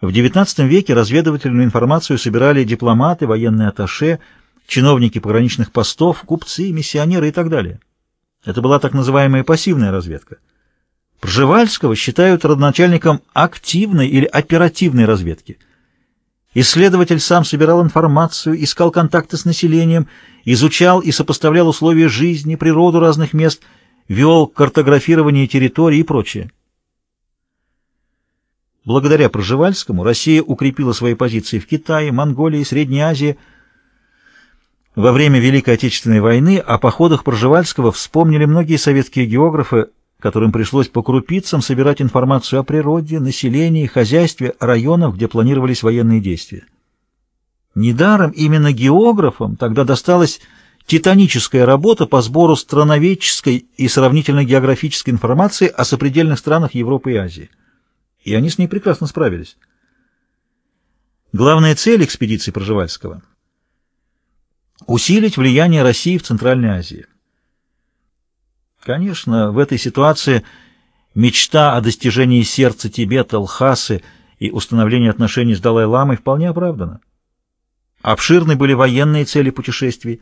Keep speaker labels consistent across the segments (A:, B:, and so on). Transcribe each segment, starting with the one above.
A: В XIX веке разведывательную информацию собирали дипломаты, военные атташе, чиновники пограничных постов, купцы, миссионеры и так далее. Это была так называемая пассивная разведка. Пржевальского считают родоначальником активной или оперативной разведки. Исследователь сам собирал информацию, искал контакты с населением, изучал и сопоставлял условия жизни, природу разных мест, вел картографирование территорий и прочее. Благодаря Пржевальскому Россия укрепила свои позиции в Китае, Монголии, Средней Азии. Во время Великой Отечественной войны о походах Пржевальского вспомнили многие советские географы, которым пришлось по крупицам собирать информацию о природе, населении, хозяйстве, районах, где планировались военные действия. Недаром именно географам тогда досталась титаническая работа по сбору страноведческой и сравнительно-географической информации о сопредельных странах Европы и Азии и они с ней прекрасно справились. Главная цель экспедиции Пржевальского — усилить влияние России в Центральной Азии. Конечно, в этой ситуации мечта о достижении сердца Тибета, Лхасы и установлении отношений с Далай-ламой вполне оправдана. Обширны были военные цели путешествий,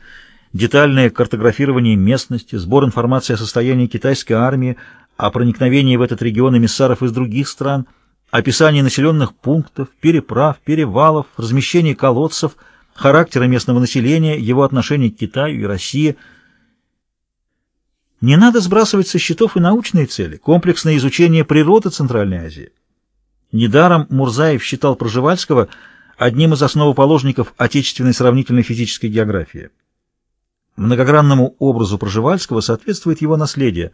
A: детальное картографирование местности, сбор информации о состоянии китайской армии, о проникновении в этот регион эмиссаров из других стран, описание населенных пунктов, переправ, перевалов, размещение колодцев, характера местного населения, его отношение к Китаю и России. Не надо сбрасывать со счетов и научные цели, комплексное изучение природы Центральной Азии. Недаром Мурзаев считал Проживальского одним из основоположников отечественной сравнительной физической географии. Многогранному образу Проживальского соответствует его наследие –